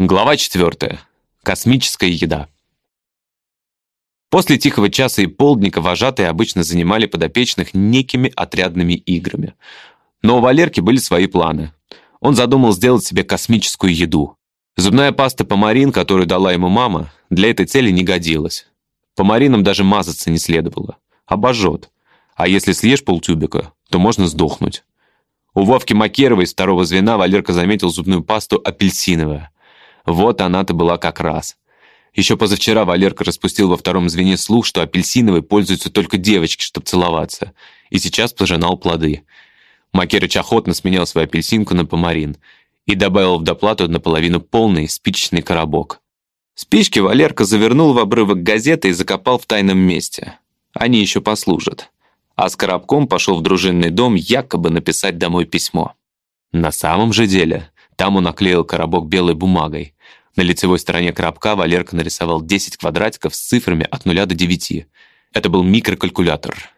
Глава 4. Космическая еда. После тихого часа и полдника вожатые обычно занимали подопечных некими отрядными играми. Но у Валерки были свои планы. Он задумал сделать себе космическую еду. Зубная паста помарин, которую дала ему мама, для этой цели не годилась. Помаринам даже мазаться не следовало. Обожжет. А если съешь полтюбика, то можно сдохнуть. У Вовки Макеровой из второго звена Валерка заметил зубную пасту апельсиновая. Вот она-то была как раз. Еще позавчера Валерка распустил во втором звене слух, что апельсиновой пользуются только девочки, чтобы целоваться. И сейчас пожинал плоды. Макерыч охотно сменял свою апельсинку на помарин и добавил в доплату наполовину полный спичечный коробок. Спички Валерка завернул в обрывок газеты и закопал в тайном месте. Они еще послужат. А с коробком пошел в дружинный дом якобы написать домой письмо. На самом же деле там он наклеил коробок белой бумагой. На лицевой стороне коробка Валерка нарисовал 10 квадратиков с цифрами от 0 до 9. Это был микрокалькулятор.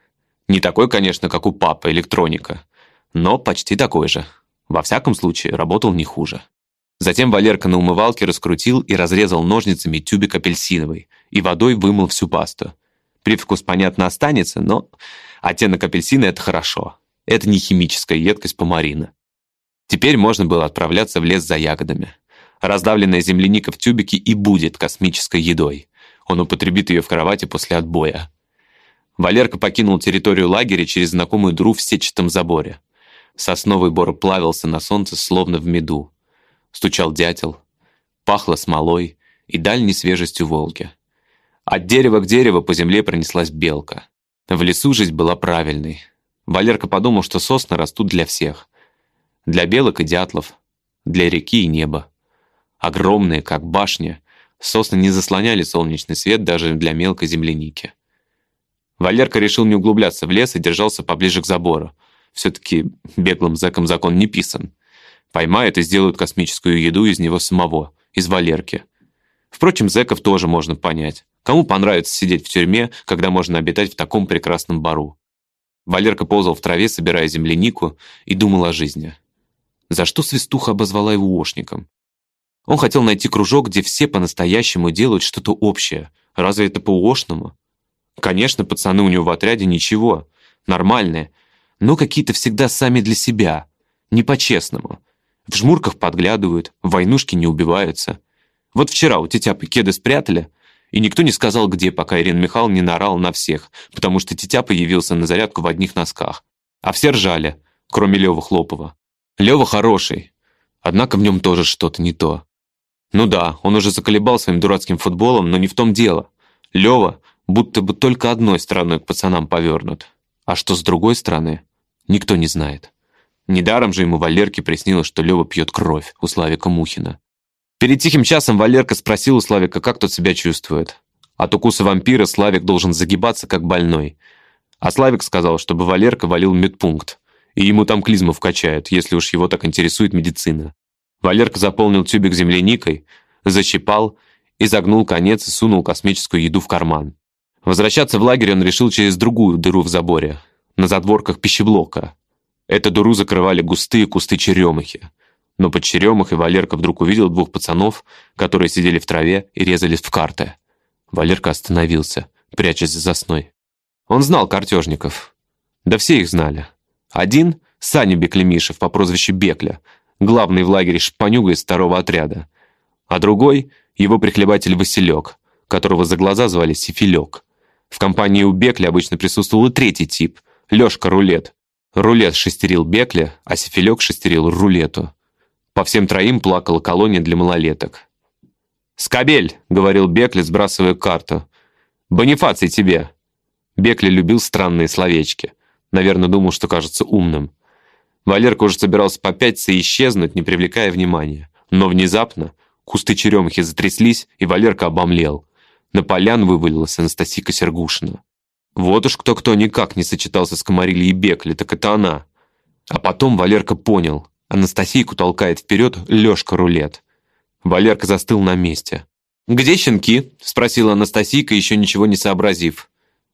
Не такой, конечно, как у папы, электроника, но почти такой же. Во всяком случае, работал не хуже. Затем Валерка на умывалке раскрутил и разрезал ножницами тюбик апельсиновый и водой вымыл всю пасту. Привкус, понятно, останется, но оттенок апельсина — это хорошо. Это не химическая едкость помарина. Теперь можно было отправляться в лес за ягодами. Раздавленная земляника в тюбике и будет космической едой. Он употребит ее в кровати после отбоя. Валерка покинул территорию лагеря через знакомую дыру в сетчатом заборе. Сосновый бор плавился на солнце, словно в меду. Стучал дятел. Пахло смолой и дальней свежестью Волги. От дерева к дереву по земле пронеслась белка. В лесу жизнь была правильной. Валерка подумал, что сосны растут для всех. Для белок и дятлов, для реки и неба. Огромные, как башня, сосны не заслоняли солнечный свет даже для мелкой земляники. Валерка решил не углубляться в лес и держался поближе к забору. Все-таки беглым зэком закон не писан. Поймают и сделают космическую еду из него самого, из Валерки. Впрочем, зэков тоже можно понять. Кому понравится сидеть в тюрьме, когда можно обитать в таком прекрасном бару? Валерка ползал в траве, собирая землянику, и думал о жизни. За что свистуха обозвала его ошником? Он хотел найти кружок, где все по-настоящему делают что-то общее. Разве это по-ошному? Конечно, пацаны у него в отряде ничего, нормальные, но какие-то всегда сами для себя, не по-честному. В жмурках подглядывают, в войнушки не убиваются. Вот вчера у Тетяпы кеды спрятали, и никто не сказал, где, пока Ирина Михайловна не наорала на всех, потому что Тетяпа явился на зарядку в одних носках. А все ржали, кроме Лёвы Хлопова. Лёва хороший, однако в нем тоже что-то не то. Ну да, он уже заколебал своим дурацким футболом, но не в том дело. Лёва будто бы только одной стороной к пацанам повернут. А что с другой стороны, никто не знает. Недаром же ему Валерке приснилось, что Лёва пьет кровь у Славика Мухина. Перед тихим часом Валерка спросил у Славика, как тот себя чувствует. От укуса вампира Славик должен загибаться, как больной. А Славик сказал, чтобы Валерка валил медпункт и ему там клизму вкачают, если уж его так интересует медицина. Валерка заполнил тюбик земляникой, защипал, изогнул конец и сунул космическую еду в карман. Возвращаться в лагерь он решил через другую дыру в заборе, на задворках пищеблока. Эту дыру закрывали густые кусты черемухи. Но под черемухой Валерка вдруг увидел двух пацанов, которые сидели в траве и резались в карты. Валерка остановился, прячась за сосной. Он знал картежников. Да все их знали. Один — Саня Беклемишев по прозвищу Бекля, главный в лагере шпанюга из второго отряда. А другой — его прихлебатель Василек, которого за глаза звали Сифилек. В компании у Бекля обычно присутствовал и третий тип — Лёшка Рулет. Рулет шестерил Бекля, а Сифилек шестерил Рулету. По всем троим плакала колония для малолеток. «Скобель!» — говорил Бекли, сбрасывая карту. «Бонифаций тебе!» Бекли любил странные словечки. Наверное, думал, что кажется умным. Валерка уже собирался попятиться и исчезнуть, не привлекая внимания. Но внезапно кусты черемухи затряслись, и Валерка обомлел. На полян вывалилась Анастасика Сергушина. Вот уж кто-кто никак не сочетался с Комарильей и Бекли, так это она. А потом Валерка понял. Анастасийку толкает вперед Лёшка Рулет. Валерка застыл на месте. «Где щенки?» — спросила Анастасийка, еще ничего не сообразив.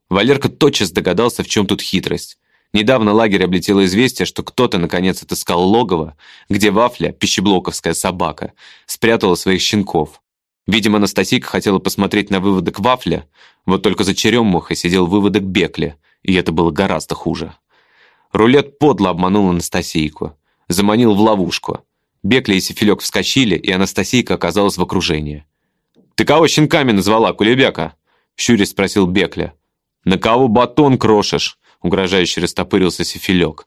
Валерка тотчас догадался, в чем тут хитрость. Недавно лагерь облетело известие, что кто-то наконец отыскал логово, где Вафля, пищеблоковская собака, спрятала своих щенков. Видимо, Анастасийка хотела посмотреть на выводок Вафля, вот только за черемухой сидел выводок Бекли, и это было гораздо хуже. Рулет подло обманул Анастасийку, заманил в ловушку. Бекли и Сефилек вскочили, и Анастасийка оказалась в окружении. «Ты кого щенками назвала, кулебяка?» Щурис спросил Бекля. «На кого батон крошишь?» Угрожающе растопырился Сефилек.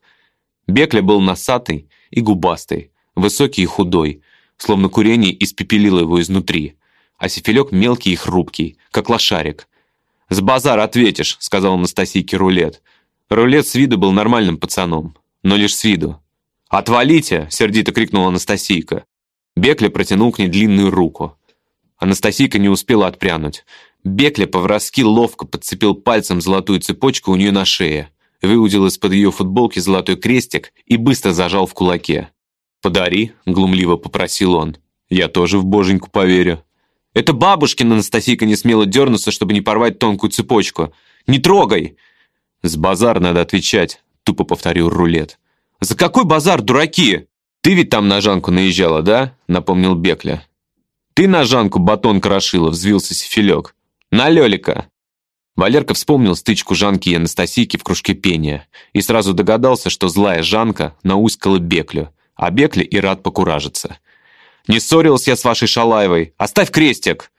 Бекля был носатый и губастый, высокий и худой, словно курение испепелило его изнутри, а Сефилек мелкий и хрупкий, как лошарик. «С базара ответишь», — сказал Анастасийке Рулет. Рулет с виду был нормальным пацаном, но лишь с виду. «Отвалите!» — сердито крикнула Анастасийка. Бекля протянул к ней длинную руку. Анастасийка не успела отпрянуть. Бекля по-воровски ловко подцепил пальцем золотую цепочку у нее на шее, выудил из-под ее футболки золотой крестик и быстро зажал в кулаке. «Подари», — глумливо попросил он. «Я тоже в боженьку поверю». «Это бабушкина Анастасийка не смела дернуться, чтобы не порвать тонкую цепочку. Не трогай!» «С базар надо отвечать», — тупо повторил рулет. «За какой базар, дураки? Ты ведь там на Жанку наезжала, да?» — напомнил Бекля. «Ты на Жанку батон крошила», — взвился Сефилек. «На Лёлика!» Валерка вспомнил стычку Жанки и Анастасийки в кружке пения и сразу догадался, что злая Жанка науськала Беклю, а Бекли и рад покуражиться. «Не ссорился я с вашей Шалаевой! Оставь крестик!»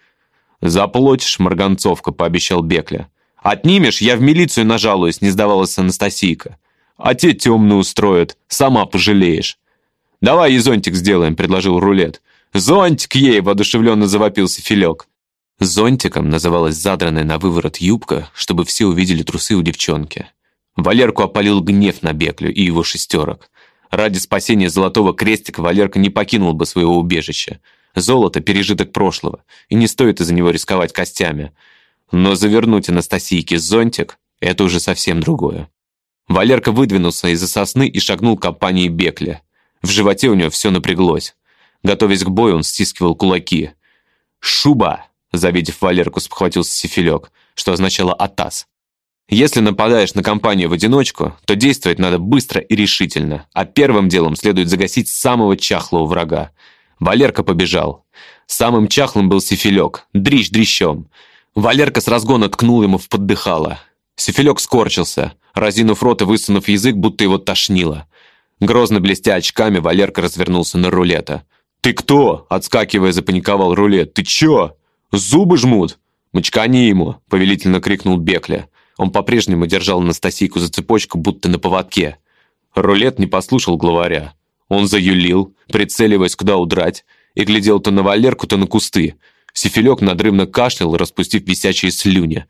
«Заплатишь, Марганцовка», — пообещал Бекля. «Отнимешь, я в милицию нажалуюсь», — не сдавалась Анастасийка. «А те темную устроят, сама пожалеешь». «Давай и зонтик сделаем», — предложил Рулет. «Зонтик ей!» — воодушевленно завопился Филек. Зонтиком называлась задранная на выворот юбка, чтобы все увидели трусы у девчонки. Валерку опалил гнев на Беклю и его шестерок. Ради спасения золотого крестика Валерка не покинул бы своего убежища. Золото – пережиток прошлого, и не стоит из-за него рисковать костями. Но завернуть Анастасийке зонтик – это уже совсем другое. Валерка выдвинулся из-за сосны и шагнул к компании Бекля. В животе у него все напряглось. Готовясь к бою, он стискивал кулаки. «Шуба!» Завидев Валерку, спохватился Сифилек, что означало «атас». Если нападаешь на компанию в одиночку, то действовать надо быстро и решительно, а первым делом следует загасить самого чахлого врага. Валерка побежал. Самым чахлым был Сифилек, дрищ дрищом. Валерка с разгона ткнул ему в поддыхало. Сифилек скорчился, разинув рот и высунув язык, будто его тошнило. Грозно блестя очками, Валерка развернулся на рулета. «Ты кто?» – отскакивая, запаниковал рулет. «Ты чё?» «Зубы жмут!» «Мочкани ему!» — повелительно крикнул Бекля. Он по-прежнему держал Анастасийку за цепочку, будто на поводке. Рулет не послушал главаря. Он заюлил, прицеливаясь, куда удрать, и глядел то на Валерку, то на кусты. Сифилек надрывно кашлял, распустив висячие слюни.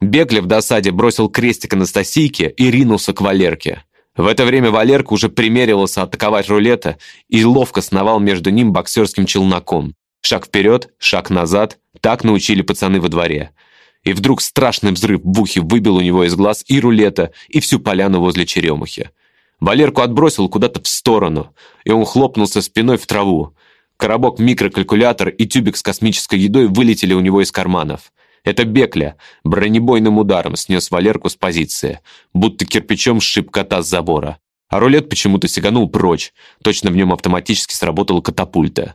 Бекля в досаде бросил крестик Анастасийке и ринулся к Валерке. В это время Валерка уже примеривался атаковать рулета и ловко сновал между ним боксерским челноком. Шаг вперед, шаг назад, так научили пацаны во дворе. И вдруг страшный взрыв в ухе выбил у него из глаз и рулета, и всю поляну возле черемухи. Валерку отбросил куда-то в сторону, и он хлопнулся спиной в траву. Коробок микрокалькулятор и тюбик с космической едой вылетели у него из карманов. Это Бекля бронебойным ударом снес Валерку с позиции, будто кирпичом сшиб кота с забора. А рулет почему-то сиганул прочь, точно в нем автоматически сработала катапульта.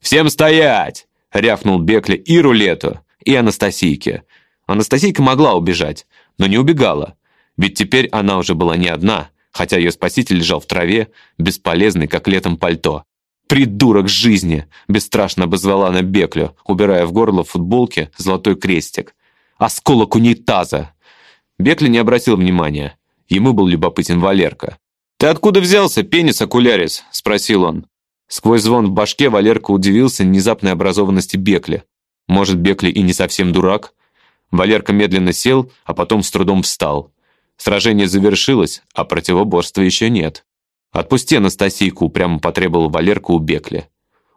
«Всем стоять!» — рявкнул Бекли и рулету, и Анастасийке. Анастасийка могла убежать, но не убегала, ведь теперь она уже была не одна, хотя ее спаситель лежал в траве, бесполезный, как летом пальто. «Придурок жизни!» — бесстрашно обозвала она Беклю, убирая в горло футболки золотой крестик. «Осколок унитаза!» Бекли не обратил внимания. Ему был любопытен Валерка. «Ты откуда взялся, пенис окулярис?» — спросил он. Сквозь звон в башке Валерка удивился внезапной образованности Бекли. Может, Бекли и не совсем дурак? Валерка медленно сел, а потом с трудом встал. Сражение завершилось, а противоборства еще нет. «Отпусти Анастасийку!» прямо потребовал Валерка у Бекли.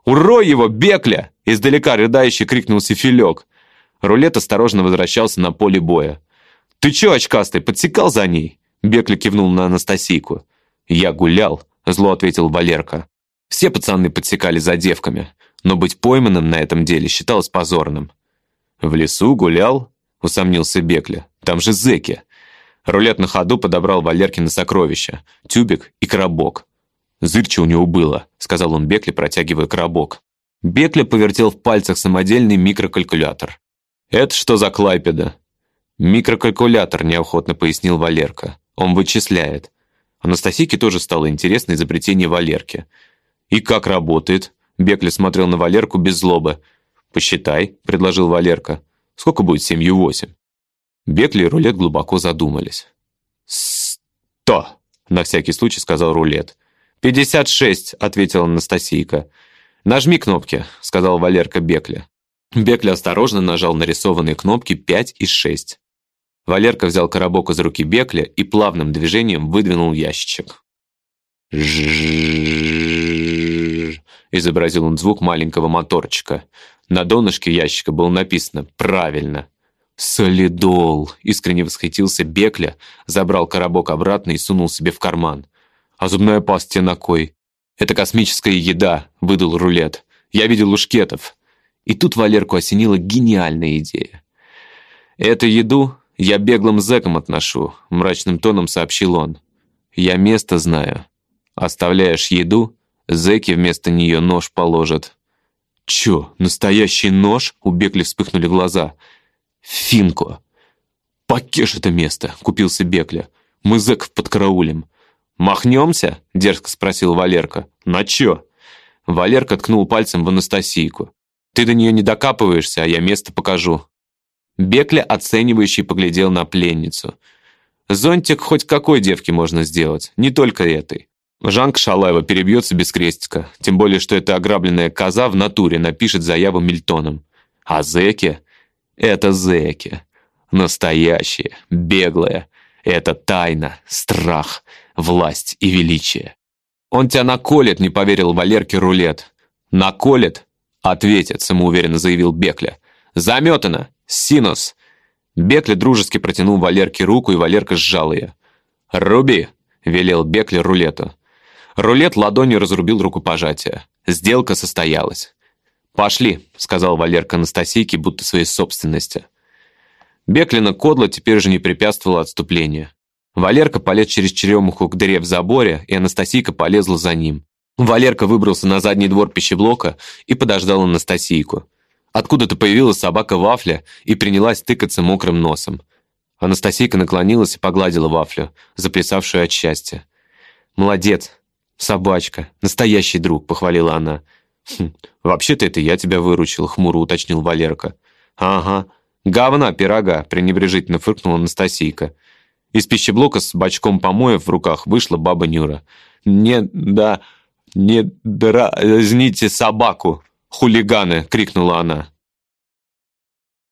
«Урой его, Бекля!» Издалека рыдающий крикнул Сифилек. Рулет осторожно возвращался на поле боя. «Ты чё, очкастый, подсекал за ней?» Бекля кивнул на Анастасийку. «Я гулял», — зло ответил Валерка. Все пацаны подсекали за девками, но быть пойманным на этом деле считалось позорным. «В лесу гулял?» — усомнился Бекля. «Там же зэки». Рулет на ходу подобрал Валеркина сокровища, тюбик и коробок. «Зырче у него было», — сказал он Бекле, протягивая коробок. Бекля повертел в пальцах самодельный микрокалькулятор. «Это что за Клайпеда?» «Микрокалькулятор», — неохотно пояснил Валерка. «Он вычисляет». Анастасийке тоже стало интересно изобретение Валерки. «И как работает?» Бекля смотрел на Валерку без злобы. «Посчитай», — предложил Валерка. «Сколько будет семью восемь?» Бекли и Рулет глубоко задумались. «Сто!» — на всякий случай сказал Рулет. «Пятьдесят шесть!» — ответила Анастасийка. «Нажми кнопки», — сказал Валерка Бекля. Бекля осторожно нажал нарисованные кнопки пять и шесть. Валерка взял коробок из руки Бекля и плавным движением выдвинул ящичек. «Жжжжжжж», изобразил он звук маленького моторчика. На донышке ящика было написано «Правильно». «Солидол!» — искренне восхитился Бекля, забрал коробок обратно и сунул себе в карман. «А зубная паста на кой?» «Это космическая еда», — выдал рулет. «Я видел у шкетов». И тут Валерку осенила гениальная идея. «Эту еду я беглым зэкам отношу», — мрачным тоном сообщил он. «Я место знаю. Оставляешь еду, зэки вместо нее нож положат». «Чё, настоящий нож?» — у Бекли вспыхнули глаза — Финко. «Покеш это место!» — купился Бекля. «Мы зэков подкараулим». «Махнемся?» — дерзко спросил Валерка. «На чё?» Валерка ткнул пальцем в Анастасийку. «Ты до нее не докапываешься, а я место покажу». Бекля оценивающий поглядел на пленницу. «Зонтик хоть какой девке можно сделать, не только этой. Жанка Шалаева перебьется без крестика, тем более, что эта ограбленная коза в натуре напишет заяву Мильтоном. А зэки? Это зэки. Настоящие, беглые. Это тайна, страх, власть и величие. Он тебя наколет, не поверил Валерке Рулет. Наколет? Ответит, самоуверенно заявил Бекля. Заметано! Синус! Бекля дружески протянул Валерке руку, и Валерка сжал ее. «Руби!» — велел Бекля рулету. Рулет ладонью разрубил рукопожатие. Сделка состоялась. «Пошли», — сказал Валерка Анастасийке, будто своей собственности. Беклина Кодла теперь же не препятствовала отступлению. Валерка полез через черемуху к дыре в заборе, и Анастасийка полезла за ним. Валерка выбрался на задний двор пищеблока и подождал Анастасийку. Откуда-то появилась собака Вафля и принялась тыкаться мокрым носом. Анастасийка наклонилась и погладила Вафлю, заплясавшую от счастья. «Молодец, собачка, настоящий друг», — похвалила она. «Хм, вообще-то это я тебя выручил», — хмуро уточнил Валерка. «Ага, говна пирога», — пренебрежительно фыркнула Анастасийка. Из пищеблока с бачком помоев в руках вышла баба Нюра. «Не, да, не дразните собаку, хулиганы!» — крикнула она.